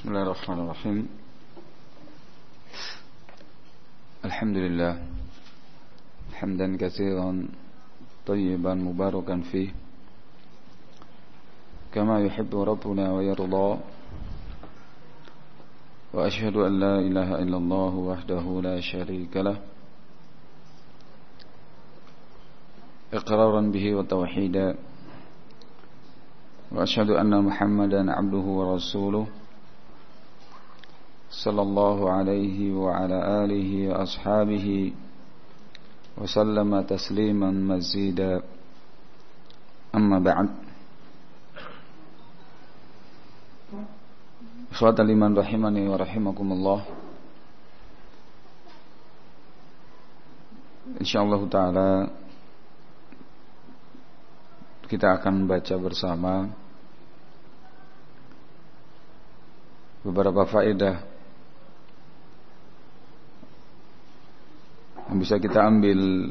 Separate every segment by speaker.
Speaker 1: بسم الله الرحمن الرحيم. الحمد لله. حمدا كثيرا طيبا مباركا فيه. كما يحب ربنا ويرضى. وأشهد أن لا إله إلا الله وحده لا شريك له. إقرارا به وتوحيدا. وأشهد أن محمدا عبده ورسوله. صلى الله عليه وعلى آله وأصحابه وسلم تسليما مزيدا أما بعد إخوة الإيمان رحمني ورحمكم الله InsyaAllah ta'ala kita akan membaca bersama beberapa faedah yang bisa kita ambil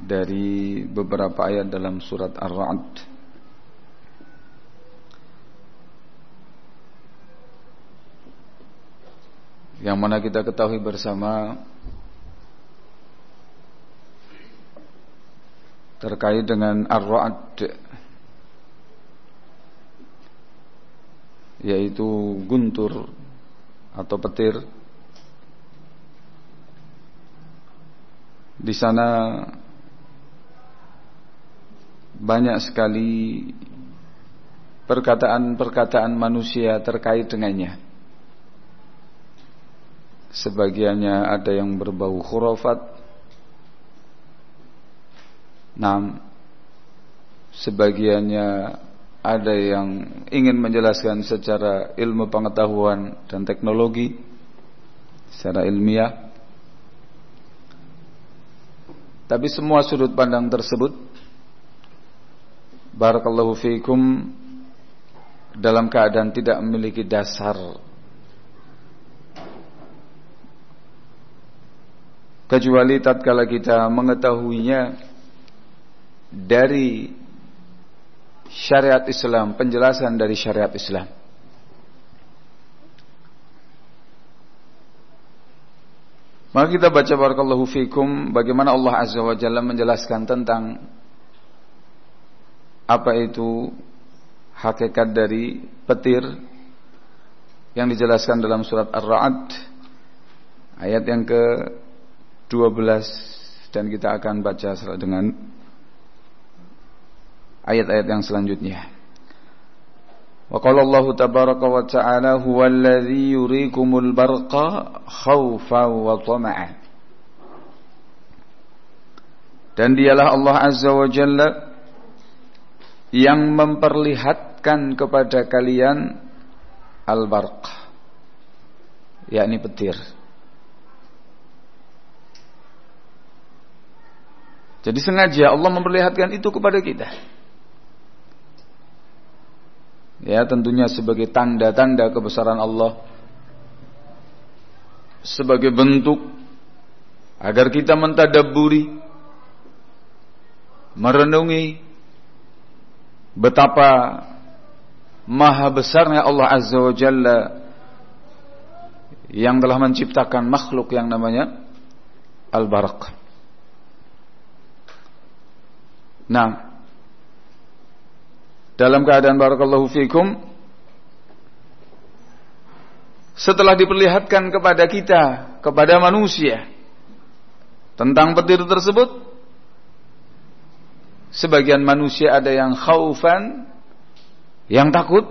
Speaker 1: dari beberapa ayat dalam surat Ar-Ra'd. Yang mana kita ketahui bersama terkait dengan Ar-Ra'd yaitu guntur atau petir di sana banyak sekali perkataan-perkataan manusia terkait dengannya. Sebagiannya ada yang berbau khurafat. Nah, sebagiannya ada yang ingin menjelaskan secara ilmu pengetahuan dan teknologi secara ilmiah. Tapi semua sudut pandang tersebut barakallahu fiikum dalam keadaan tidak memiliki dasar kecuali tatkala kita mengetahuinya dari syariat Islam, penjelasan dari syariat Islam. Maka kita baca barakallahu fikum bagaimana Allah Azza wa Jalla menjelaskan tentang apa itu hakikat dari petir yang dijelaskan dalam surat Ar-Ra'd ayat yang ke-12 dan kita akan baca dengan ayat-ayat yang selanjutnya. Tabaraka wa ta'ala huwa alladhi yurikumul barqa khawfan wa tama'a. Dan dialah Allah Azza wa Jalla yang memperlihatkan kepada kalian al-barq yakni petir. Jadi sengaja Allah memperlihatkan itu kepada kita. Ya tentunya sebagai tanda-tanda kebesaran Allah Sebagai bentuk Agar kita mentadaburi Merenungi Betapa Maha besarnya Allah Azza wa Jalla Yang telah menciptakan makhluk yang namanya Al-Baraq. Nah dalam keadaan barakallahu fikum setelah diperlihatkan kepada kita kepada manusia tentang petir tersebut sebagian manusia ada yang khaufan yang takut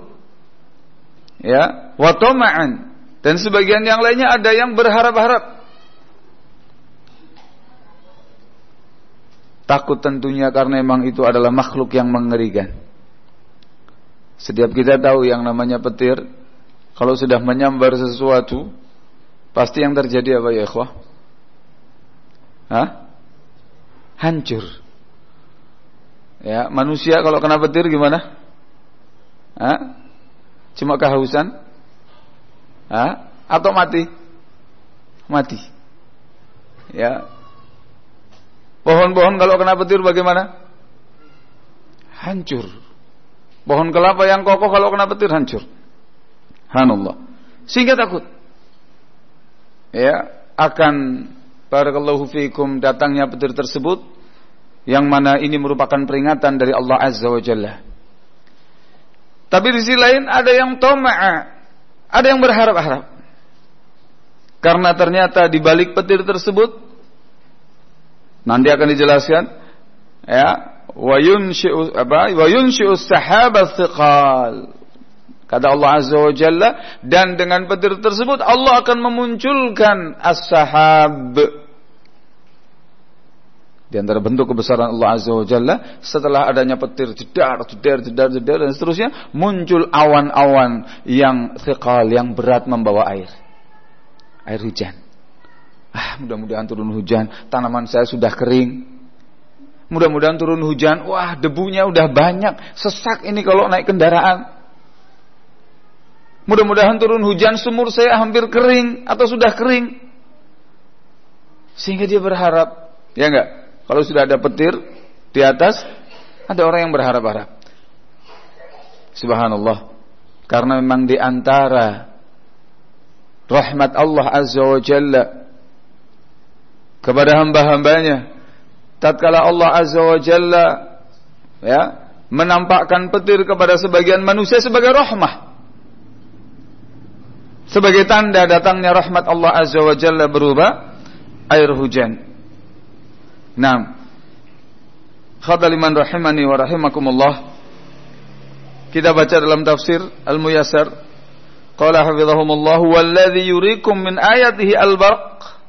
Speaker 1: ya wa dan sebagian yang lainnya ada yang berharap-harap. Takut tentunya karena memang itu adalah makhluk yang mengerikan setiap kita tahu yang namanya petir, kalau sudah menyambar sesuatu, pasti yang terjadi apa ya ikhwah? Hah? Hancur. Ya, manusia kalau kena petir gimana? Hah? Cuma kehausan? Hah? Atau mati? Mati. Ya. Pohon-pohon kalau kena petir bagaimana? Hancur Pohon kelapa yang kokoh kalau kena petir hancur. Hanallah. Sehingga takut. Ya, akan barakallahu fikum datangnya petir tersebut yang mana ini merupakan peringatan dari Allah Azza wa Jalla. Tapi di sisi lain ada yang toma'a, ada yang berharap-harap. Karena ternyata di balik petir tersebut nanti akan dijelaskan ya wa yunshi'u apa wa yunshi'u sahaba thiqal kata Allah azza wa jalla dan dengan petir tersebut Allah akan memunculkan as-sahab di antara bentuk kebesaran Allah Azza wa Jalla setelah adanya petir jedar, jedar, jedar, jedar dan seterusnya muncul awan-awan yang thiqal, yang berat membawa air. Air hujan. Ah, mudah-mudahan turun hujan, tanaman saya sudah kering. Mudah-mudahan turun hujan, wah debunya udah banyak, sesak ini kalau naik kendaraan. Mudah-mudahan turun hujan, sumur saya hampir kering atau sudah kering. Sehingga dia berharap, ya enggak? Kalau sudah ada petir di atas, ada orang yang berharap-harap. Subhanallah. Karena memang di antara rahmat Allah Azza wa Jalla kepada hamba-hambanya tatkala Allah Azza wa Jalla ya menampakkan petir kepada sebagian manusia sebagai rahmah sebagai tanda datangnya rahmat Allah Azza wa Jalla berupa air hujan Nah, khadaliman rahimani wa rahimakumullah. Kita baca dalam tafsir Al-Muyassar. Qala hafizahumullah walladzi yurikum min ayatihi al-barq.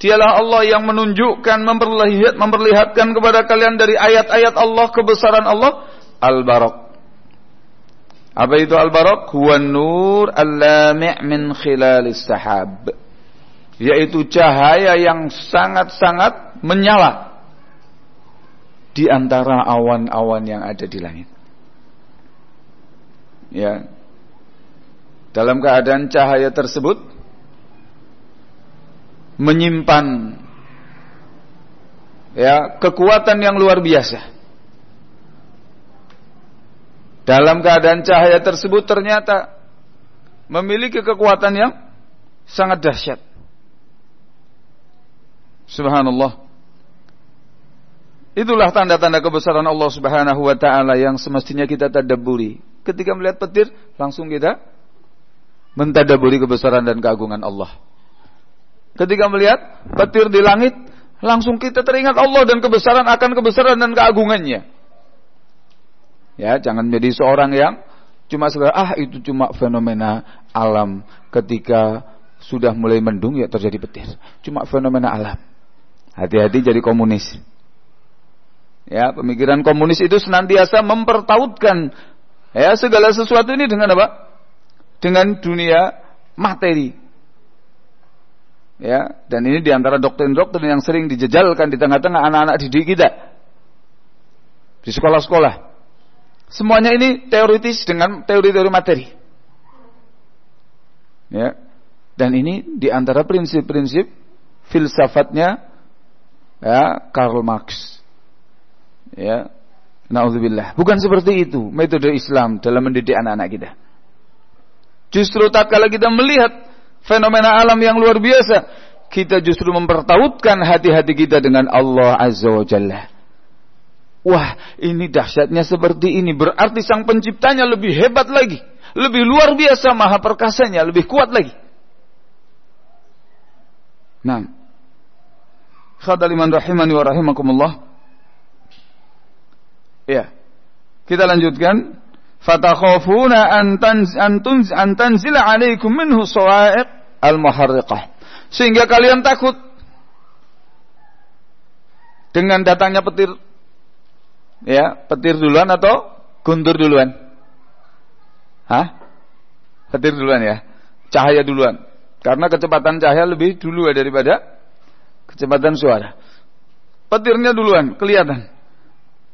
Speaker 1: Dialah Allah yang menunjukkan memperlihat, memperlihatkan kepada kalian dari ayat-ayat Allah kebesaran Allah al-barq. Apa itu al-barq? Huwa nur al-lami' min khilalis sahab. Yaitu cahaya yang sangat-sangat menyala di antara awan-awan yang ada di langit. Ya. Dalam keadaan cahaya tersebut menyimpan ya kekuatan yang luar biasa. Dalam keadaan cahaya tersebut ternyata memiliki kekuatan yang sangat dahsyat. Subhanallah. Itulah tanda-tanda kebesaran Allah Subhanahu wa taala yang semestinya kita tadabburi. Ketika melihat petir, langsung kita mentadaburi kebesaran dan keagungan Allah. Ketika melihat petir di langit, langsung kita teringat Allah dan kebesaran akan kebesaran dan keagungannya. Ya, jangan menjadi seorang yang cuma sekedar ah itu cuma fenomena alam ketika sudah mulai mendung ya terjadi petir. Cuma fenomena alam. Hati-hati jadi komunis. Ya, pemikiran komunis itu senantiasa mempertautkan ya segala sesuatu ini dengan apa? Dengan dunia materi. Ya, dan ini di antara doktrin-doktrin yang sering dijejalkan di tengah-tengah anak-anak didik kita di sekolah-sekolah. Semuanya ini teoritis dengan teori-teori materi. Ya. Dan ini di antara prinsip-prinsip filsafatnya ya Karl Marx. Ya. Nauzubillah. Bukan seperti itu metode Islam dalam mendidik anak-anak kita. Justru tak kala kita melihat fenomena alam yang luar biasa, kita justru mempertautkan hati-hati kita dengan Allah Azza wa Jalla. Wah, ini dahsyatnya seperti ini. Berarti sang penciptanya lebih hebat lagi. Lebih luar biasa maha perkasanya. Lebih kuat lagi. Nah. Khadaliman rahimani wa rahimakumullah. Ya. Kita lanjutkan. Fatakhafuna an tanz an tanzila alaikum minhu sawa'iq al-muharriqah. Sehingga kalian takut dengan datangnya petir. Ya, petir duluan atau guntur duluan? Hah? Petir duluan ya. Cahaya duluan. Karena kecepatan cahaya lebih dulu daripada kecepatan suara. Petirnya duluan, kelihatan.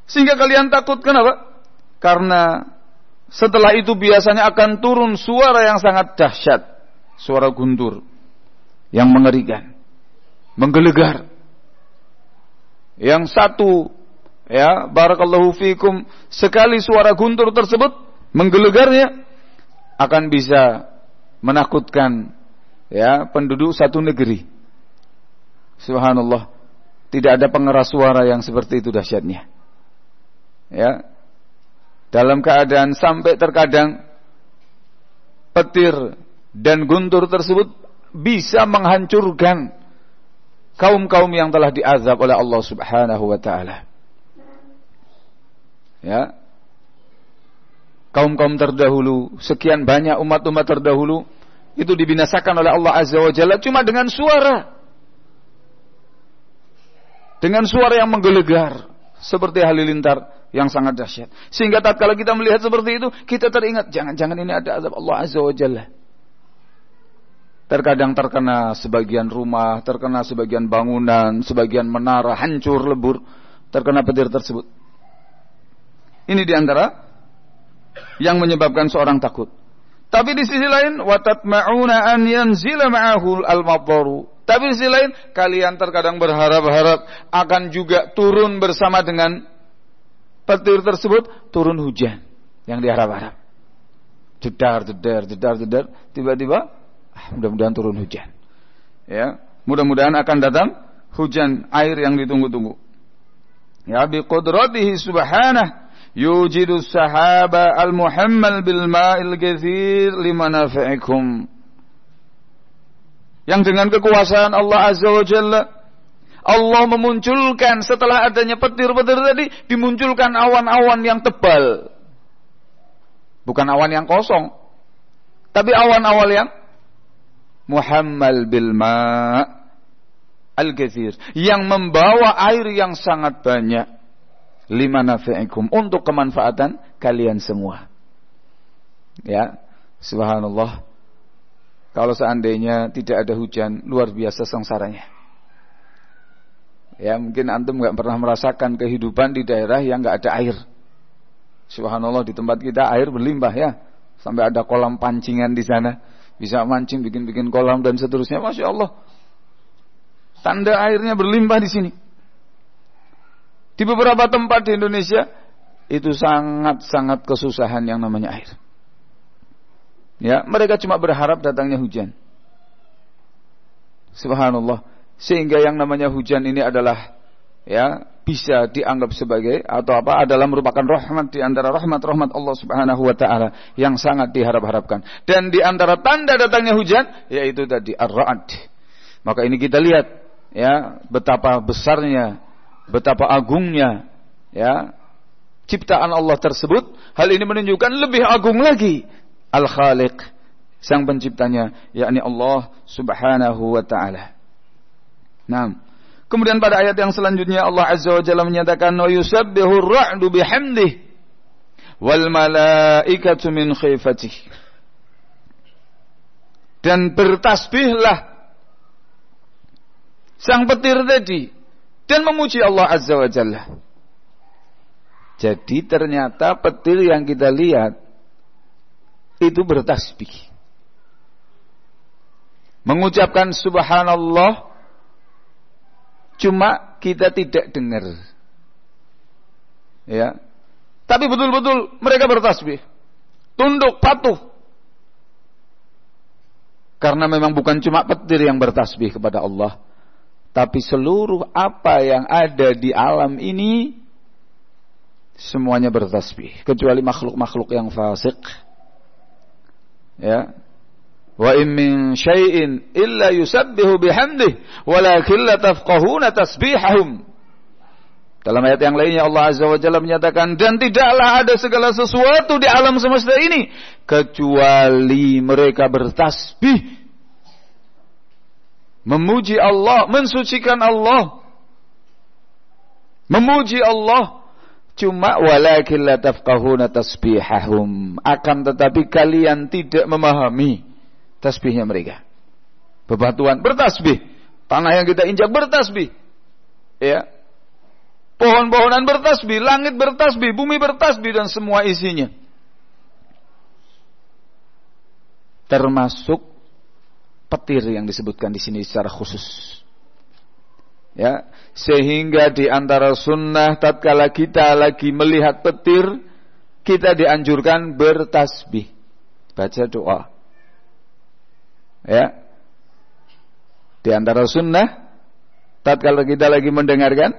Speaker 1: Sehingga kalian takut kenapa? Karena setelah itu biasanya akan turun suara yang sangat dahsyat, suara guntur yang mengerikan, menggelegar. Yang satu ya barakallahu fikum sekali suara guntur tersebut menggelegarnya akan bisa menakutkan ya penduduk satu negeri. Subhanallah. Tidak ada pengeras suara yang seperti itu dahsyatnya. Ya. Dalam keadaan sampai terkadang petir dan guntur tersebut bisa menghancurkan kaum-kaum yang telah diazab oleh Allah Subhanahu wa taala. Ya. Kaum-kaum terdahulu, sekian banyak umat-umat terdahulu itu dibinasakan oleh Allah Azza wa Jalla cuma dengan suara. Dengan suara yang menggelegar seperti halilintar yang sangat dahsyat. Sehingga tatkala kita melihat seperti itu, kita teringat jangan-jangan ini ada azab Allah Azza wa Jalla. Terkadang terkena sebagian rumah, terkena sebagian bangunan, sebagian menara hancur lebur, terkena petir tersebut. Ini di antara yang menyebabkan seorang takut. Tapi di sisi lain, watatma'una an yanzila ma'ahul al-mabbaru. Tapi di sisi lain, kalian terkadang berharap-harap akan juga turun bersama dengan petir tersebut, turun hujan yang diharap-harap. Jedar, jedar, jedar, jedar, tiba-tiba ah, mudah-mudahan turun hujan. Ya, mudah-mudahan akan datang hujan air yang ditunggu-tunggu. Ya bi qudratihi subhanahu yujidu sahaba al-muhammal bil ma'il kathir limanafi'ikum. Yang dengan kekuasaan Allah Azza wa Jalla Allah memunculkan setelah adanya petir-petir tadi dimunculkan awan-awan yang tebal. Bukan awan yang kosong. Tapi awan-awan yang muhammal bil ma' al-kathir yang membawa air yang sangat banyak lima nafi'ikum untuk kemanfaatan kalian semua. Ya, subhanallah. Kalau seandainya tidak ada hujan, luar biasa sengsaranya. Ya, mungkin antum nggak pernah merasakan kehidupan di daerah yang nggak ada air. Subhanallah di tempat kita air berlimpah ya, sampai ada kolam pancingan di sana, bisa mancing, bikin-bikin kolam dan seterusnya. Masya Allah, tanda airnya berlimpah di sini. Di beberapa tempat di Indonesia itu sangat-sangat kesusahan yang namanya air. Ya, mereka cuma berharap datangnya hujan. Subhanallah. Sehingga yang namanya hujan ini adalah ya bisa dianggap sebagai atau apa adalah merupakan rahmat di antara rahmat-rahmat Allah Subhanahu wa taala yang sangat diharap-harapkan. Dan di antara tanda datangnya hujan yaitu tadi ar-ra'd. Maka ini kita lihat ya betapa besarnya betapa agungnya ya ciptaan Allah tersebut hal ini menunjukkan lebih agung lagi Al-Khaliq sang penciptanya yakni Allah Subhanahu wa taala. Nah, kemudian pada ayat yang selanjutnya Allah Azza wa Jalla menyatakan wa yusabbihu ar-ra'du bihamdihi wal malaikatu min khifatihi. Dan bertasbihlah sang petir tadi dan memuji Allah Azza wa Jalla. Jadi ternyata petir yang kita lihat itu bertasbih. Mengucapkan subhanallah cuma kita tidak dengar. Ya. Tapi betul-betul mereka bertasbih. Tunduk, patuh. Karena memang bukan cuma petir yang bertasbih kepada Allah, tapi seluruh apa yang ada di alam ini semuanya bertasbih kecuali makhluk-makhluk yang fasik. Ya. Wa in min syai'in illa yusabbihu bihamdih walakin la tafqahuna tasbihahum. Dalam ayat yang lainnya Allah Azza wa Jalla menyatakan dan tidaklah ada segala sesuatu di alam semesta ini kecuali mereka bertasbih memuji Allah, mensucikan Allah, memuji Allah. Cuma walakin la tafqahuna tasbihahum. Akan tetapi kalian tidak memahami tasbihnya mereka. Bebatuan bertasbih. Tanah yang kita injak bertasbih. Ya. Pohon-pohonan bertasbih, langit bertasbih, bumi bertasbih dan semua isinya. Termasuk petir yang disebutkan di sini secara khusus. Ya, sehingga di antara sunnah tatkala kita lagi melihat petir, kita dianjurkan bertasbih, baca doa. Ya. Di antara sunnah tatkala kita lagi mendengarkan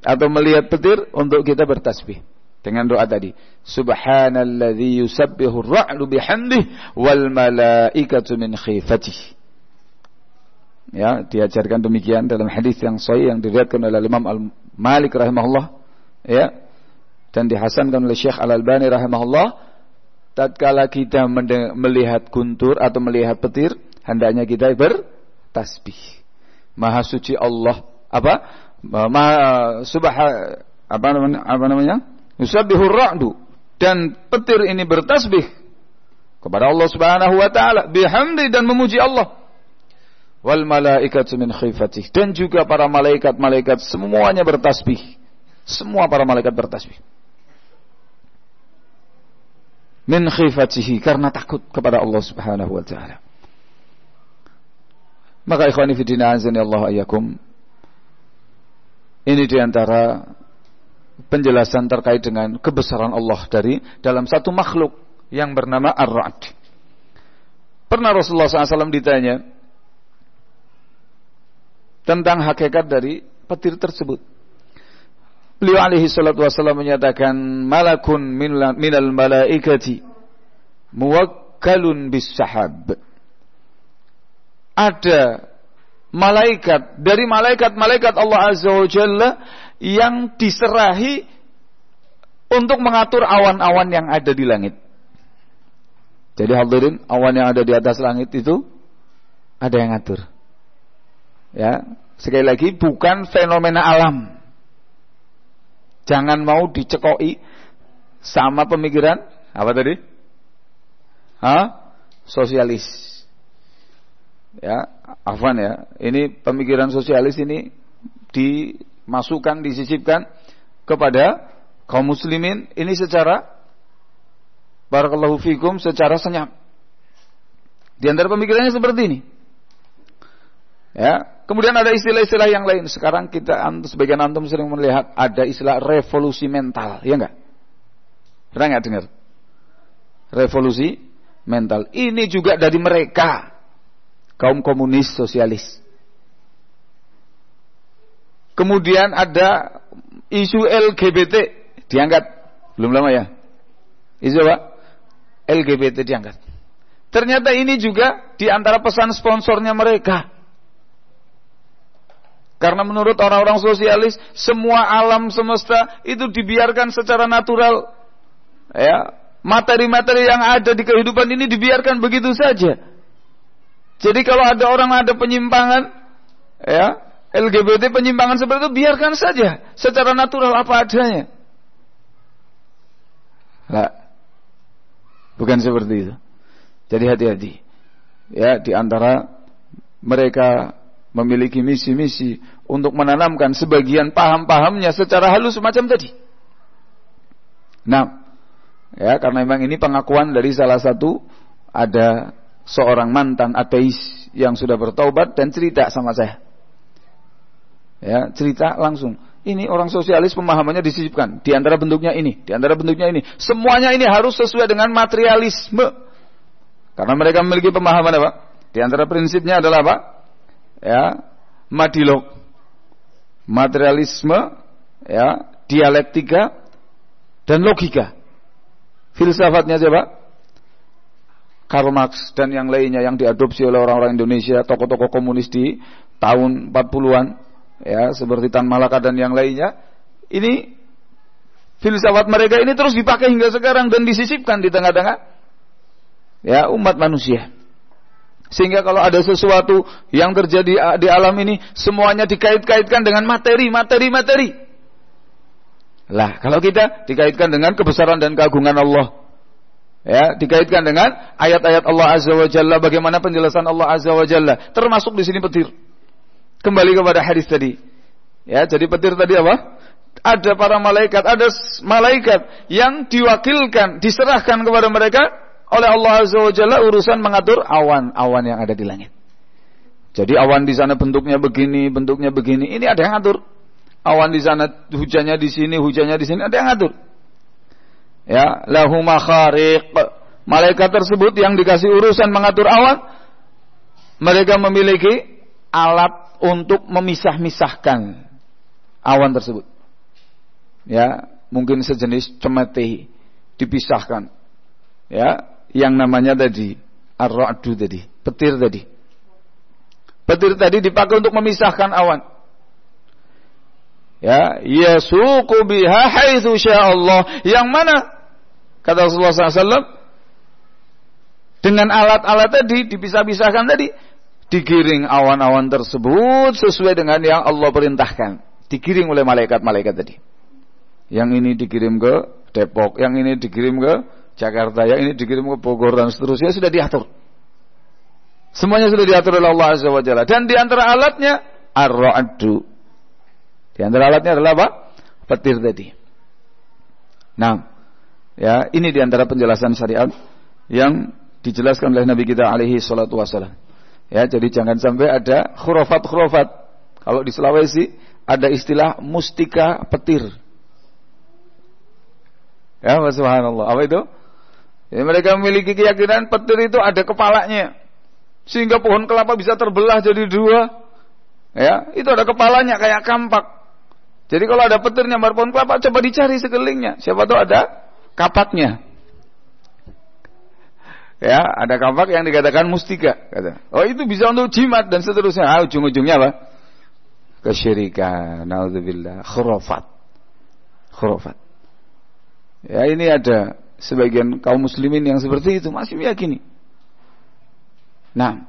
Speaker 1: atau melihat petir untuk kita bertasbih dengan doa tadi subhanalladzi yusabbihu ar-ra'du bihamdihi wal malaikatu min khifatihi Ya, diajarkan demikian dalam hadis yang sahih yang diriwayatkan oleh Imam Al-Malik rahimahullah, ya. Dan dihasankan oleh Syekh Al-Albani rahimahullah, tatkala kita melihat guntur atau melihat petir, hendaknya kita bertasbih. Maha suci Allah apa? Maha subha apa namanya? Apa namanya? Yusabbihur ra'du dan petir ini bertasbih kepada Allah Subhanahu wa taala bihamdi dan memuji Allah wal malaikatu min khifatih dan juga para malaikat-malaikat semuanya bertasbih. Semua para malaikat bertasbih. Min khifatihi karena takut kepada Allah Subhanahu wa taala. Maka ikhwani fi din azani Allah ayakum ini di antara penjelasan terkait dengan kebesaran Allah dari dalam satu makhluk yang bernama Ar-Ra'd. Pernah Rasulullah SAW ditanya, tentang hakikat dari petir tersebut. Beliau alaihi salatu wasallam menyatakan malakun minal malaikati muwakkalun bis sahab. Ada malaikat dari malaikat-malaikat Allah Azza wa Jalla yang diserahi untuk mengatur awan-awan yang ada di langit. Jadi hadirin, awan yang ada di atas langit itu ada yang ngatur. Ya, sekali lagi bukan fenomena alam. Jangan mau dicekoi sama pemikiran apa tadi? Hah? Sosialis. Ya, afan ya. Ini pemikiran sosialis ini dimasukkan, disisipkan kepada kaum muslimin ini secara barakallahu fikum secara senyap. Di antara pemikirannya seperti ini. Ya, kemudian ada istilah-istilah yang lain. Sekarang kita sebagian antum sering melihat ada istilah revolusi mental, ya enggak? Pernah enggak dengar? Revolusi mental. Ini juga dari mereka kaum komunis sosialis. Kemudian ada isu LGBT diangkat belum lama ya. Isu apa? LGBT diangkat. Ternyata ini juga di antara pesan sponsornya mereka. Karena menurut orang-orang sosialis, semua alam semesta itu dibiarkan secara natural. Ya, materi-materi yang ada di kehidupan ini dibiarkan begitu saja. Jadi kalau ada orang ada penyimpangan, ya, LGBT penyimpangan seperti itu biarkan saja secara natural apa adanya. Nah, bukan seperti itu. Jadi hati-hati. Ya, di antara mereka memiliki misi-misi untuk menanamkan sebagian paham-pahamnya secara halus semacam tadi. Nah, ya karena memang ini pengakuan dari salah satu ada seorang mantan ateis yang sudah bertobat dan cerita sama saya. Ya, cerita langsung. Ini orang sosialis pemahamannya disisipkan. Di antara bentuknya ini, di antara bentuknya ini. Semuanya ini harus sesuai dengan materialisme. Karena mereka memiliki pemahaman apa? Di antara prinsipnya adalah apa? Ya. Madilog. Materialisme ya dialektika dan logika. Filsafatnya siapa? Karl Marx dan yang lainnya yang diadopsi oleh orang-orang Indonesia tokoh-tokoh komunis di tahun 40-an ya seperti Tan Malaka dan yang lainnya. Ini filsafat mereka ini terus dipakai hingga sekarang dan disisipkan di tengah-tengah ya umat manusia sehingga kalau ada sesuatu yang terjadi di alam ini, semuanya dikait-kaitkan dengan materi, materi, materi. Lah, kalau kita dikaitkan dengan kebesaran dan keagungan Allah. Ya, dikaitkan dengan ayat-ayat Allah Azza wa Jalla, bagaimana penjelasan Allah Azza wa Jalla, termasuk di sini petir. Kembali kepada hadis tadi. Ya, jadi petir tadi apa? Ada para malaikat, ada malaikat yang diwakilkan, diserahkan kepada mereka oleh Allah Azza wa Jalla urusan mengatur awan-awan yang ada di langit. Jadi awan di sana bentuknya begini, bentuknya begini. Ini ada yang ngatur. Awan di sana hujannya di sini, hujannya di sini ada yang ngatur. Ya, lahu makhariq. Malaikat tersebut yang dikasih urusan mengatur awan, mereka memiliki alat untuk memisah-misahkan awan tersebut. Ya, mungkin sejenis cemeti dipisahkan. Ya, yang namanya tadi ar-ra'du tadi, petir tadi. Petir tadi dipakai untuk memisahkan awan. Ya, yasuqu biha haitsu Allah. Yang mana kata Rasulullah SAW dengan alat-alat tadi dipisah-pisahkan tadi digiring awan-awan tersebut sesuai dengan yang Allah perintahkan. Digiring oleh malaikat-malaikat tadi. Yang ini dikirim ke Depok, yang ini dikirim ke Jakarta, yang ini dikirim ke Bogor dan seterusnya sudah diatur. Semuanya sudah diatur oleh Allah Azza wa Jalla. Dan di antara alatnya ar-ra'du. Di antara alatnya adalah apa? Petir tadi. Nah, ya ini di antara penjelasan syariat yang dijelaskan oleh Nabi kita alaihi salatu wasallam. Ya, jadi jangan sampai ada khurafat-khurafat. Kalau di Sulawesi ada istilah mustika petir. Ya, subhanallah. Apa itu? Ya, mereka memiliki keyakinan petir itu ada kepalanya sehingga pohon kelapa bisa terbelah jadi dua. Ya, itu ada kepalanya kayak kampak. Jadi kalau ada petir nyambar pohon kelapa, coba dicari sekelilingnya. Siapa tahu ada kapaknya. Ya, ada kapak yang dikatakan mustika. Kata. Oh itu bisa untuk jimat dan seterusnya. Ah, ujung-ujungnya apa? Kesyirikan. Naudzubillah. Khurafat. Khurafat. Ya ini ada sebagian kaum muslimin yang seperti itu masih meyakini. Nah,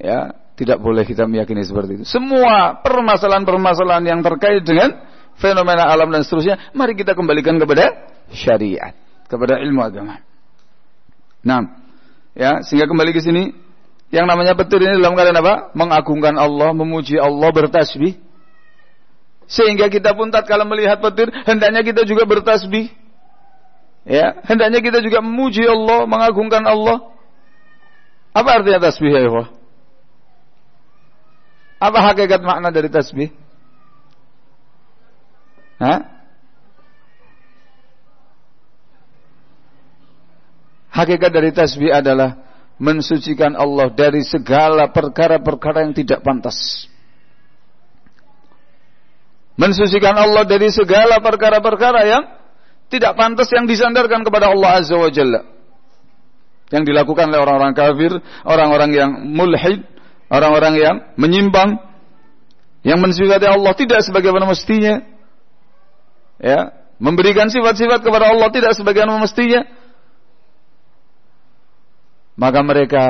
Speaker 1: ya tidak boleh kita meyakini seperti itu. Semua permasalahan-permasalahan yang terkait dengan fenomena alam dan seterusnya, mari kita kembalikan kepada syariat, kepada ilmu agama. Nah, ya sehingga kembali ke sini, yang namanya petir ini dalam keadaan apa? Mengagungkan Allah, memuji Allah, bertasbih. Sehingga kita pun tatkala melihat petir, hendaknya kita juga bertasbih. Ya, hendaknya kita juga memuji Allah, mengagungkan Allah. Apa artinya tasbih ya Allah? Apa hakikat makna dari tasbih? Hah? Hakikat dari tasbih adalah mensucikan Allah dari segala perkara-perkara yang tidak pantas. Mensucikan Allah dari segala perkara-perkara yang tidak pantas yang disandarkan kepada Allah Azza wa Jalla. Yang dilakukan oleh orang-orang kafir, orang-orang yang mulhid, orang-orang yang menyimpang, yang mensifati Allah tidak sebagaimana mestinya, ya, memberikan sifat-sifat kepada Allah tidak sebagaimana mestinya, maka mereka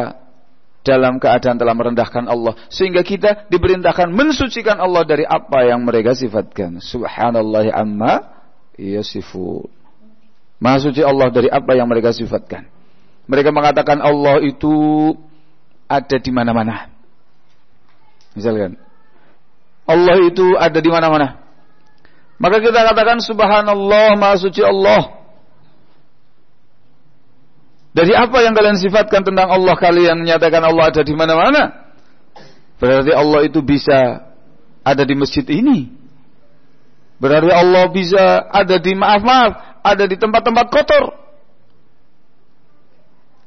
Speaker 1: dalam keadaan telah merendahkan Allah. Sehingga kita diperintahkan mensucikan Allah dari apa yang mereka sifatkan. Subhanallah amma yasifun maha suci Allah dari apa yang mereka sifatkan mereka mengatakan Allah itu ada di mana-mana. Misalkan Allah itu ada di mana-mana. Maka kita katakan subhanallah maha suci Allah. Dari apa yang kalian sifatkan tentang Allah kalian menyatakan Allah ada di mana-mana? Berarti Allah itu bisa ada di masjid ini. Berarti Allah bisa ada di maaf-maaf, ada di tempat-tempat kotor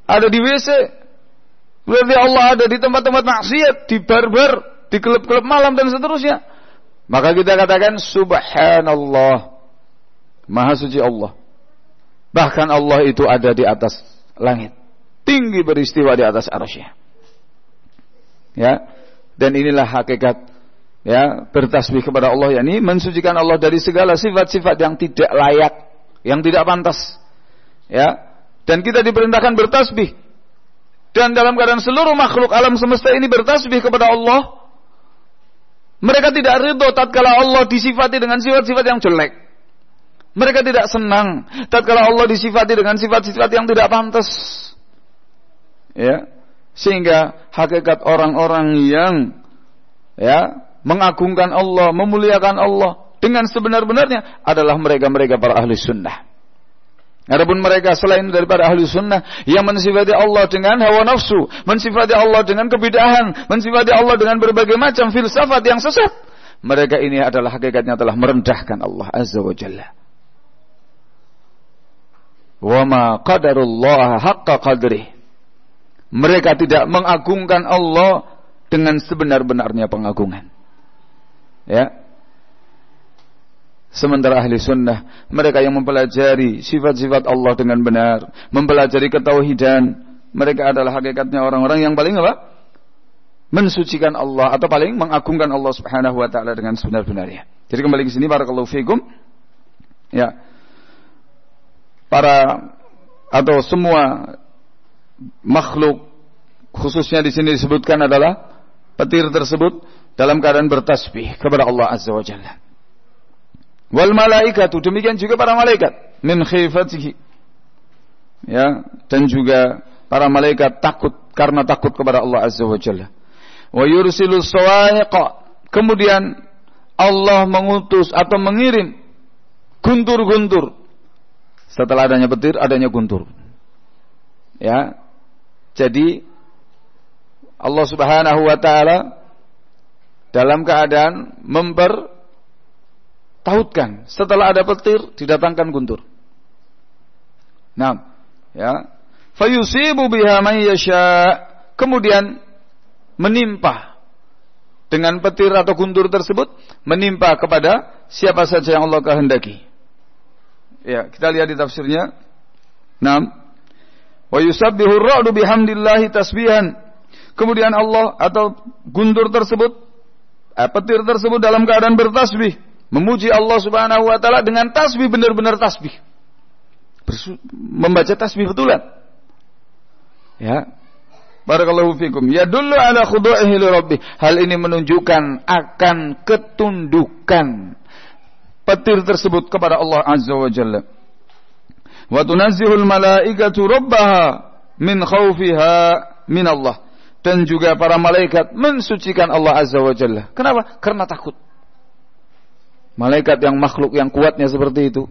Speaker 1: ada di WC. Berarti Allah ada di tempat-tempat maksiat, di barber, di klub-klub malam dan seterusnya. Maka kita katakan subhanallah. Maha suci Allah. Bahkan Allah itu ada di atas langit. Tinggi beristiwa di atas arasnya. Ya. Dan inilah hakikat ya bertasbih kepada Allah yakni mensucikan Allah dari segala sifat-sifat yang tidak layak, yang tidak pantas. Ya, dan kita diperintahkan bertasbih. Dan dalam keadaan seluruh makhluk alam semesta ini bertasbih kepada Allah. Mereka tidak ridho tatkala Allah disifati dengan sifat-sifat yang jelek. Mereka tidak senang tatkala Allah disifati dengan sifat-sifat yang tidak pantas. Ya. Sehingga hakikat orang-orang yang ya mengagungkan Allah, memuliakan Allah dengan sebenar-benarnya adalah mereka-mereka para ahli sunnah. Adapun mereka selain daripada ahli sunnah yang mensifati Allah dengan hawa nafsu, mensifati Allah dengan kebidahan, mensifati Allah dengan berbagai macam filsafat yang sesat. Mereka ini adalah hakikatnya telah merendahkan Allah Azza wa Jalla. Wa ma qadarullah haqqa qadrih. Mereka tidak mengagungkan Allah dengan sebenar-benarnya pengagungan. Ya, Sementara ahli sunnah, mereka yang mempelajari sifat-sifat Allah dengan benar, mempelajari ketauhidan, mereka adalah hakikatnya orang-orang yang paling apa? Mensucikan Allah atau paling mengagungkan Allah Subhanahu wa taala dengan sebenar-benarnya. Jadi kembali ke sini barakallahu fikum. Ya. Para atau semua makhluk khususnya di sini disebutkan adalah petir tersebut dalam keadaan bertasbih kepada Allah Azza wa Jalla. Wal malaikatu demikian juga para malaikat min khifatihi. Ya, dan juga para malaikat takut karena takut kepada Allah Azza wa Jalla. Wa yursilu sawa'iqa. Kemudian Allah mengutus atau mengirim guntur-guntur. Setelah adanya petir, adanya guntur. Ya. Jadi Allah Subhanahu wa taala dalam keadaan memper tautkan setelah ada petir didatangkan guntur. Nah, ya. Fayusibu biha man yasha. Kemudian menimpa dengan petir atau guntur tersebut menimpa kepada siapa saja yang Allah kehendaki. Ya, kita lihat di tafsirnya. Naam. Wa yusabbihu ar-ra'du bihamdillahi tasbihan. Kemudian Allah atau guntur tersebut, petir tersebut dalam keadaan bertasbih Memuji Allah Subhanahu wa taala dengan tasbih benar-benar tasbih. membaca tasbih betulan. Ya. Barakallahu fikum. Ya dulu ala khudu'ihi li. Hal ini menunjukkan akan ketundukan petir tersebut kepada Allah Azza wa Jalla. Wa tunazzihul malaikatu rabbaha min khawfiha min Allah. Dan juga para malaikat mensucikan Allah Azza wa Jalla. Kenapa? Karena takut. Malaikat yang makhluk yang kuatnya seperti itu.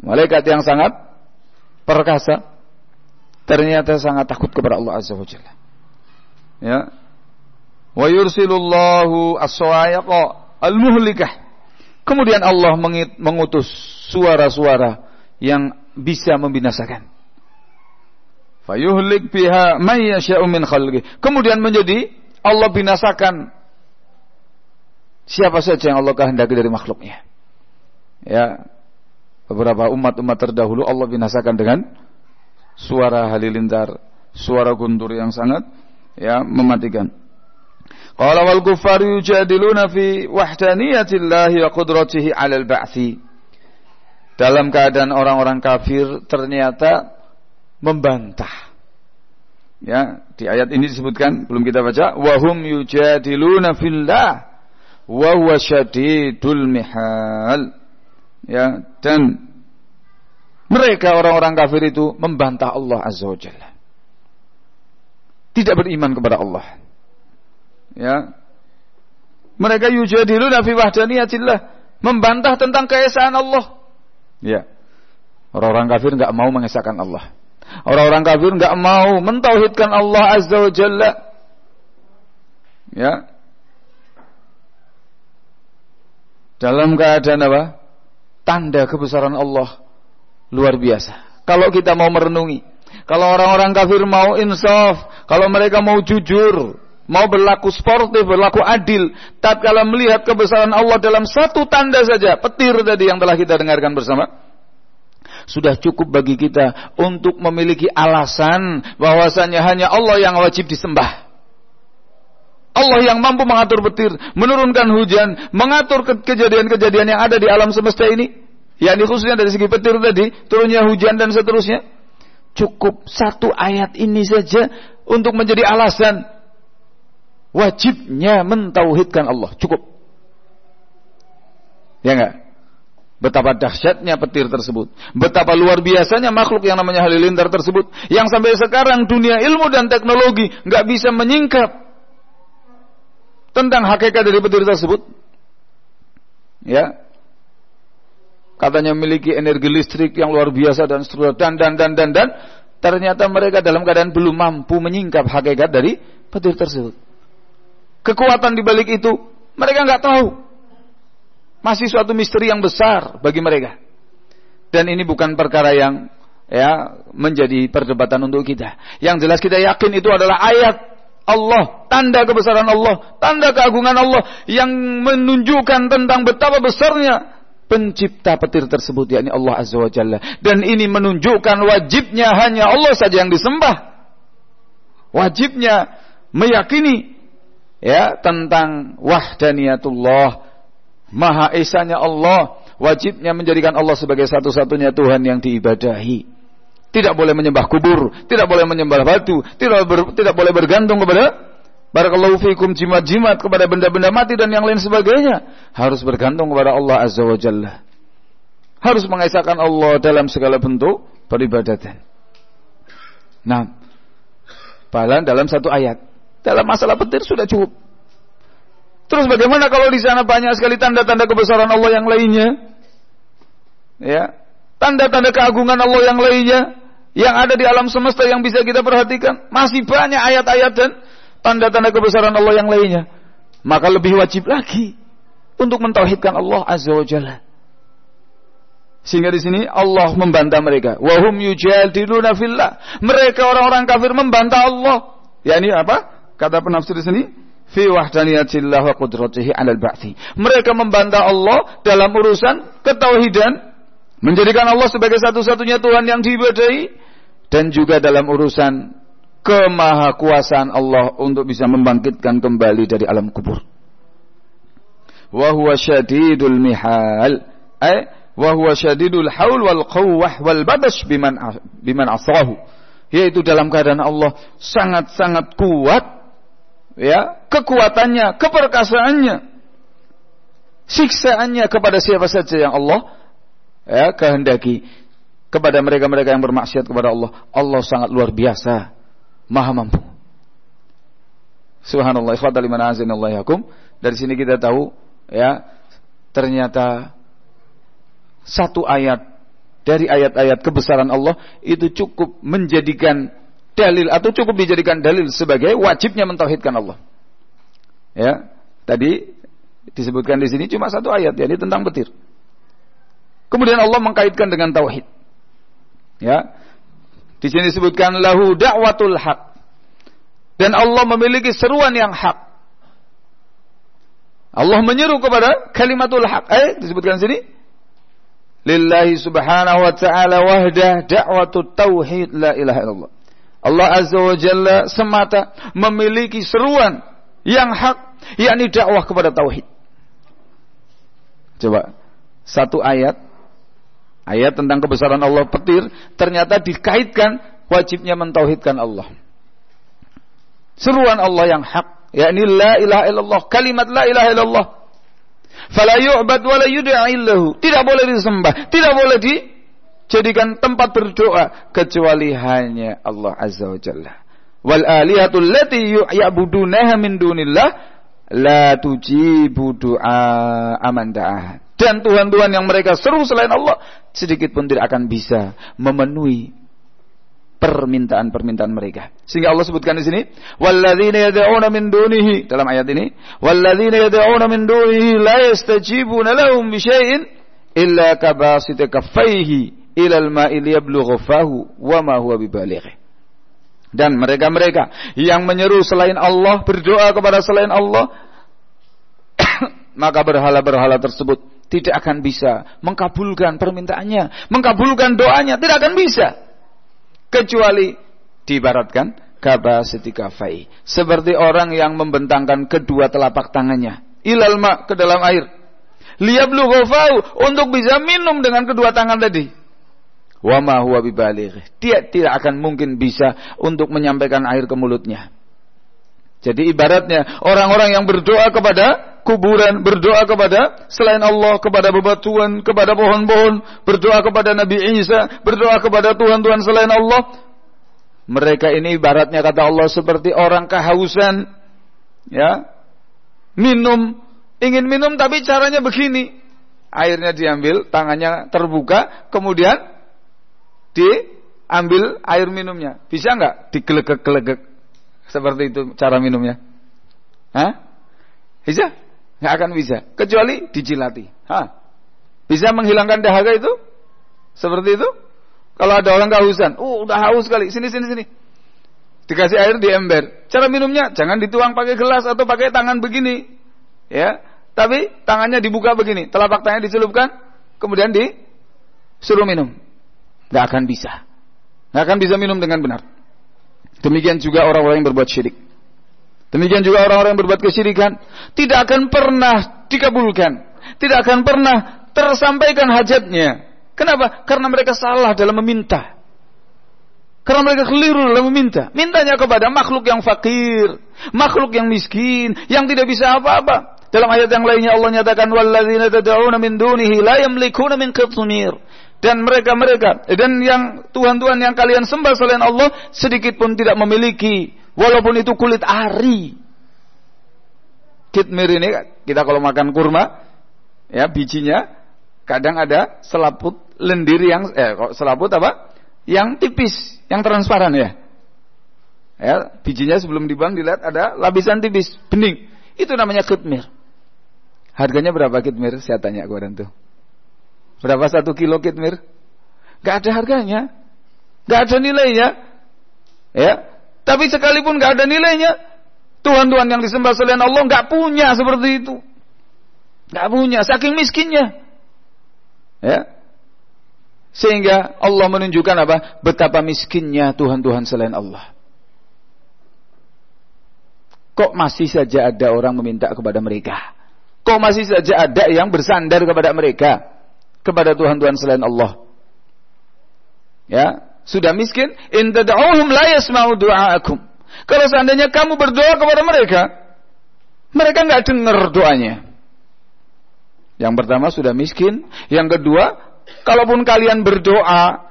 Speaker 1: Malaikat yang sangat perkasa. Ternyata sangat takut kepada Allah Azza wa Jalla. Ya. Wa yursilullahu as-sawa'iqa al-muhlikah. Kemudian Allah mengutus suara-suara yang bisa membinasakan. Fayuhlik biha may yasha'u min khalqi. Kemudian menjadi Allah binasakan siapa saja yang Allah kehendaki dari makhluknya. Ya, beberapa umat-umat terdahulu Allah binasakan dengan suara halilintar, suara guntur yang sangat ya mematikan. Qala wal kuffar yujadiluna fi wahdaniyatillahi wa qudratihi 'alal ba'thi. Dalam keadaan orang-orang kafir ternyata membantah. Ya, di ayat ini disebutkan belum kita baca wahum yujadiluna fillah wa huwa syadidul mihal. Ya, dan mereka orang-orang kafir itu membantah Allah Azza wa Jalla. Tidak beriman kepada Allah. Ya. Mereka yujadiluna fi wahdaniyatillah, membantah tentang keesaan Allah. Ya. Orang-orang kafir enggak mau mengesahkan Allah. Orang-orang kafir enggak mau mentauhidkan Allah Azza wa Jalla. Ya. dalam keadaan apa? Tanda kebesaran Allah luar biasa. Kalau kita mau merenungi, kalau orang-orang kafir mau insaf, kalau mereka mau jujur, mau berlaku sportif, berlaku adil, tatkala melihat kebesaran Allah dalam satu tanda saja, petir tadi yang telah kita dengarkan bersama, sudah cukup bagi kita untuk memiliki alasan bahwasanya hanya Allah yang wajib disembah. Allah yang mampu mengatur petir, menurunkan hujan, mengatur kejadian-kejadian yang ada di alam semesta ini. Yakni khususnya dari segi petir tadi, turunnya hujan dan seterusnya. Cukup satu ayat ini saja untuk menjadi alasan wajibnya mentauhidkan Allah. Cukup. Ya enggak? Betapa dahsyatnya petir tersebut. Betapa luar biasanya makhluk yang namanya halilintar tersebut. Yang sampai sekarang dunia ilmu dan teknologi nggak bisa menyingkap tentang hakikat dari petir tersebut. Ya. katanya memiliki energi listrik yang luar biasa dan seterusnya dan dan dan dan dan ternyata mereka dalam keadaan belum mampu menyingkap hakikat dari petir tersebut. Kekuatan di balik itu mereka nggak tahu. Masih suatu misteri yang besar bagi mereka. Dan ini bukan perkara yang ya menjadi perdebatan untuk kita. Yang jelas kita yakin itu adalah ayat Allah, tanda kebesaran Allah, tanda keagungan Allah yang menunjukkan tentang betapa besarnya pencipta petir tersebut yakni Allah Azza wa Jalla dan ini menunjukkan wajibnya hanya Allah saja yang disembah wajibnya meyakini ya tentang wahdaniyatullah maha esanya Allah wajibnya menjadikan Allah sebagai satu-satunya Tuhan yang diibadahi tidak boleh menyembah kubur, tidak boleh menyembah batu, tidak ber, tidak boleh bergantung kepada Barakallahu fikum jimat-jimat kepada benda-benda mati dan yang lain sebagainya. Harus bergantung kepada Allah Azza wa Jalla. Harus mengesahkan Allah dalam segala bentuk peribadatan. Nah, paling dalam satu ayat. Dalam masalah petir sudah cukup. Terus bagaimana kalau di sana banyak sekali tanda-tanda kebesaran Allah yang lainnya? Ya, tanda-tanda keagungan Allah yang lainnya yang ada di alam semesta yang bisa kita perhatikan. Masih banyak ayat-ayat dan tanda-tanda kebesaran Allah yang lainnya, maka lebih wajib lagi untuk mentauhidkan Allah Azza wa Jalla. Sehingga di sini Allah membantah mereka. Wahum yujadiluna fillah. Mereka orang-orang kafir membantah Allah. Ya ini apa? Kata penafsir di sini, fi wahdaniyatillah wa qudratihi 'alal ba'thi. Mereka membantah Allah dalam urusan ketauhidan, menjadikan Allah sebagai satu-satunya Tuhan yang diibadahi dan juga dalam urusan kemahakuasaan Allah untuk bisa membangkitkan kembali dari alam kubur. Wa huwa syadidul mihal. Eh, wa huwa syadidul haul wal qawwah wal badash biman biman asahu. Yaitu dalam keadaan Allah sangat-sangat kuat ya, kekuatannya, keperkasaannya, siksaannya kepada siapa saja yang Allah ya kehendaki kepada mereka-mereka yang bermaksiat kepada Allah. Allah sangat luar biasa maha mampu. Subhanallah, ikhwatal. Dari sini kita tahu ya, ternyata satu ayat dari ayat-ayat kebesaran Allah itu cukup menjadikan dalil atau cukup dijadikan dalil sebagai wajibnya mentauhidkan Allah. Ya, tadi disebutkan di sini cuma satu ayat, yakni tentang petir. Kemudian Allah mengkaitkan dengan tauhid. Ya, di sini disebutkan lahu da'watul haq. Dan Allah memiliki seruan yang hak. Allah menyeru kepada kalimatul haq. Eh, disebutkan sini. Lillahi subhanahu wa ta'ala wahdah da'watut tauhid la ilaha illallah. Allah azza wa jalla semata memiliki seruan yang hak, yakni dakwah kepada tauhid. Coba satu ayat ayat tentang kebesaran Allah petir ternyata dikaitkan wajibnya mentauhidkan Allah. Seruan Allah yang hak, yakni la ilaha illallah, kalimat la ilaha illallah. Fala yu'bad wa la yud'illahu. Tidak boleh disembah, tidak boleh dijadikan tempat berdoa kecuali hanya Allah Azza wa Jalla. Wal alihatul lati ya'budunaha min dunillah la tujibu du'a aman da'ah dan Tuhan-Tuhan yang mereka seru selain Allah sedikit pun tidak akan bisa memenuhi permintaan-permintaan mereka. Sehingga Allah sebutkan di sini, "Walladzina yad'una min dunihi" dalam ayat ini, "Walladzina yad'una min dunihi la yastajibuna lahum bi syai'in illa kabasita kaffaihi ila al-ma'i liyablugha fahu wa ma huwa bibaligh." Dan mereka-mereka yang menyeru selain Allah, berdoa kepada selain Allah, maka berhala-berhala tersebut tidak akan bisa mengkabulkan permintaannya, mengkabulkan doanya, tidak akan bisa. Kecuali diibaratkan kabasiti kafai. Seperti orang yang membentangkan kedua telapak tangannya. Ilal ma ke dalam air. Liyablu ghafau untuk bisa minum dengan kedua tangan tadi. Wa ma huwa Dia tidak akan mungkin bisa untuk menyampaikan air ke mulutnya. Jadi ibaratnya orang-orang yang berdoa kepada kuburan, berdoa kepada selain Allah, kepada bebatuan, kepada pohon-pohon, berdoa kepada Nabi Isa, berdoa kepada Tuhan-Tuhan selain Allah. Mereka ini ibaratnya kata Allah seperti orang kehausan, ya, minum, ingin minum tapi caranya begini, airnya diambil, tangannya terbuka, kemudian diambil air minumnya. Bisa nggak digelegek-gelegek seperti itu cara minumnya? Hah? Bisa? Nggak akan bisa. Kecuali dijilati. Hah? Bisa menghilangkan dahaga itu? Seperti itu? Kalau ada orang kehausan, oh udah haus sekali, sini sini sini. Dikasih air di ember. Cara minumnya jangan dituang pakai gelas atau pakai tangan begini. Ya, tapi tangannya dibuka begini, telapak tangannya dicelupkan, kemudian disuruh minum. Gak akan bisa. Gak akan bisa minum dengan benar. Demikian juga orang-orang yang berbuat syirik. Demikian juga orang-orang yang berbuat kesyirikan tidak akan pernah dikabulkan, tidak akan pernah tersampaikan hajatnya Kenapa? Karena mereka salah dalam meminta. Karena mereka keliru dalam meminta. Mintanya kepada makhluk yang fakir, makhluk yang miskin, yang tidak bisa apa-apa. Dalam ayat yang lainnya Allah nyatakan min dunihi la yamlikuna min. Dan mereka-mereka dan yang Tuhan-Tuhan yang kalian sembah selain Allah sedikit pun tidak memiliki walaupun itu kulit ari. Kitmir ini kita kalau makan kurma ya bijinya kadang ada selaput lendir yang eh selaput apa? Yang tipis, yang transparan ya. Ya, bijinya sebelum dibuang dilihat ada lapisan tipis, bening. Itu namanya kitmir. Harganya berapa kitmir? Saya tanya kemarin tuh. Berapa satu kilo kitmir? Gak ada harganya. Gak ada nilainya. Ya. Tapi sekalipun gak ada nilainya, Tuhan-Tuhan yang disembah selain Allah gak punya seperti itu. Gak punya, saking miskinnya. Ya. Sehingga Allah menunjukkan apa? Betapa miskinnya Tuhan-Tuhan selain Allah. Kok masih saja ada orang meminta kepada mereka? Kok masih saja ada yang bersandar kepada mereka? Kepada Tuhan-Tuhan selain Allah. Ya, sudah miskin, in tad'uhum la yasma'u du'aakum. Kalau seandainya kamu berdoa kepada mereka, mereka nggak dengar doanya. Yang pertama sudah miskin, yang kedua Kalaupun kalian berdoa,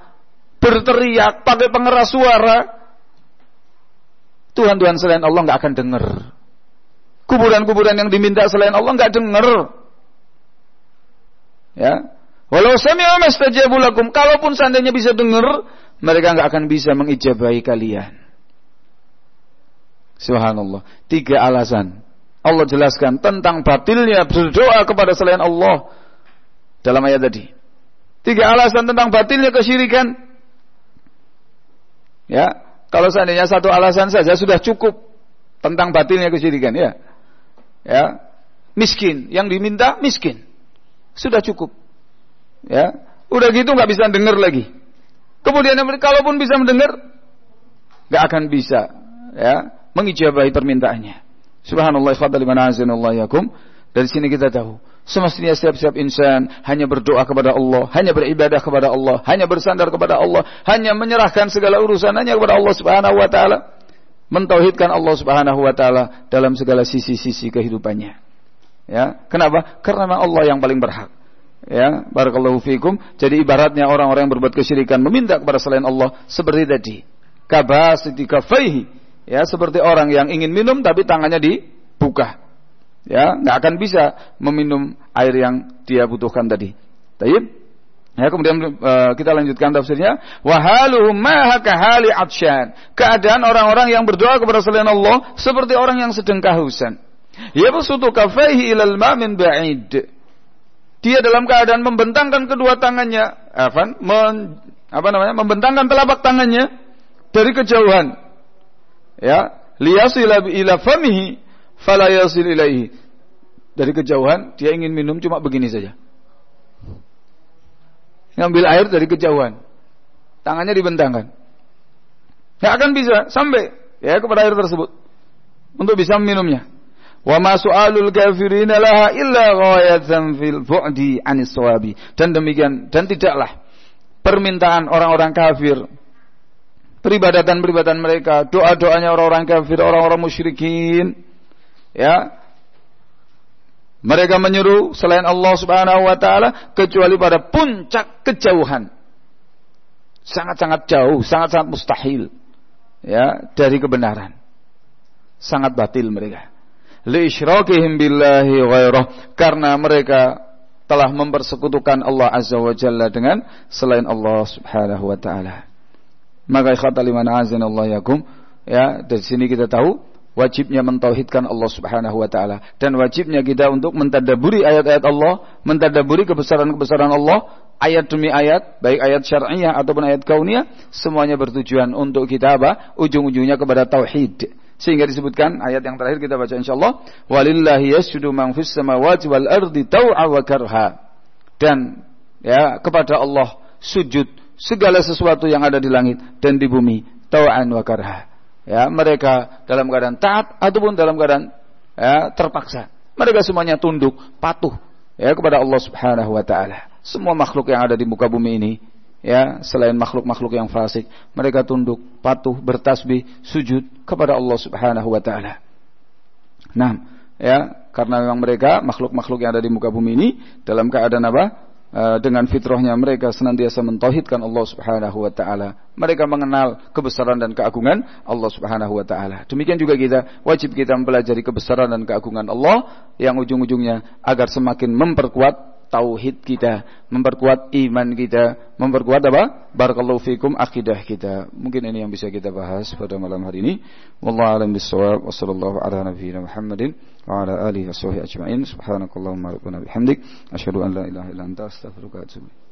Speaker 1: berteriak, pakai pengeras suara, Tuhan-Tuhan selain Allah nggak akan dengar. Kuburan-kuburan yang diminta selain Allah nggak dengar. Ya, walau sami'u mastajabu lakum, kalaupun seandainya bisa dengar, mereka nggak akan bisa mengijabahi kalian. Subhanallah. Tiga alasan. Allah jelaskan tentang batilnya berdoa kepada selain Allah dalam ayat tadi. Tiga alasan tentang batilnya kesyirikan. Ya, kalau seandainya satu alasan saja sudah cukup tentang batilnya kesyirikan, ya. Ya, miskin, yang diminta miskin. Sudah cukup. Ya, udah gitu nggak bisa dengar lagi. Kemudian kalaupun bisa mendengar, nggak akan bisa ya mengijabahi permintaannya. Subhanallah, yakum. Dari sini kita tahu Semestinya setiap-setiap insan hanya berdoa kepada Allah, hanya beribadah kepada Allah, hanya bersandar kepada Allah, hanya menyerahkan segala urusan hanya kepada Allah Subhanahu wa taala, mentauhidkan Allah Subhanahu wa taala dalam segala sisi-sisi kehidupannya. Ya, kenapa? Karena Allah yang paling berhak. Ya, barakallahu fikum. Jadi ibaratnya orang-orang yang berbuat kesyirikan meminta kepada selain Allah seperti tadi. Kabasiti kafaihi. Ya, seperti orang yang ingin minum tapi tangannya dibuka ya nggak akan bisa meminum air yang dia butuhkan tadi. Taib. Ya, kemudian uh, kita lanjutkan tafsirnya. Wahaluhum mahaka hali atsyan. Keadaan orang-orang yang berdoa kepada selain Allah seperti orang yang sedang kehausan. Yabsutu kafaihi ilal ma min ba'id. Dia dalam keadaan membentangkan kedua tangannya, apa, men, apa namanya? Membentangkan telapak tangannya dari kejauhan. Ya, liyasila ila famihi fala. Dari kejauhan dia ingin minum cuma begini saja. Ngambil air dari kejauhan. Tangannya dibentangkan. Tidak akan bisa sampai ya kepada air tersebut untuk bisa meminumnya. Wa ma su'alul kafirin laha illa ghayatan fil bu'di anis sawabi. Dan demikian dan tidaklah permintaan orang-orang kafir peribadatan-peribadatan mereka, doa-doanya orang-orang kafir, orang-orang musyrikin ya mereka menyuruh selain Allah Subhanahu wa taala kecuali pada puncak kejauhan. Sangat-sangat jauh, sangat-sangat mustahil ya dari kebenaran. Sangat batil mereka. Li billahi ghairah karena mereka telah mempersekutukan Allah Azza wa Jalla dengan selain Allah Subhanahu wa taala. Maka ikhwata liman azanallahu yakum ya dari sini kita tahu wajibnya mentauhidkan Allah Subhanahu wa taala dan wajibnya kita untuk mentadaburi ayat-ayat Allah, mentadaburi kebesaran-kebesaran Allah ayat demi ayat, baik ayat syar'iyah ataupun ayat kauniyah, semuanya bertujuan untuk kita apa? Ujung-ujungnya kepada tauhid. Sehingga disebutkan ayat yang terakhir kita baca insyaallah, walillahi yasjudu man fis samawati wal ardi tau'a wa karha. Dan ya kepada Allah sujud segala sesuatu yang ada di langit dan di bumi tau'an wa karha ya mereka dalam keadaan taat ataupun dalam keadaan ya, terpaksa. Mereka semuanya tunduk, patuh ya kepada Allah Subhanahu wa taala. Semua makhluk yang ada di muka bumi ini ya selain makhluk-makhluk yang fasik, mereka tunduk, patuh, bertasbih, sujud kepada Allah Subhanahu wa taala. Nah, ya karena memang mereka makhluk-makhluk yang ada di muka bumi ini dalam keadaan apa? Eh, dengan fitrahnya mereka senantiasa mentauhidkan Allah Subhanahu wa taala. Mereka mengenal kebesaran dan keagungan Allah Subhanahu wa taala. Demikian juga kita wajib kita mempelajari kebesaran dan keagungan Allah yang ujung-ujungnya agar semakin memperkuat tauhid kita, memperkuat iman kita, memperkuat apa? Barakallahu fikum akidah kita. Mungkin ini yang bisa kita bahas pada malam hari ini. Wallahu a'lam bishawab. Wassallallahu ala nabiyyina Muhammadin wa ala alihi washabbihi ajma'in. Subhanakallahumma rabbana bihamdik asyhadu an la ilaha illa anta astaghfiruka wa atubu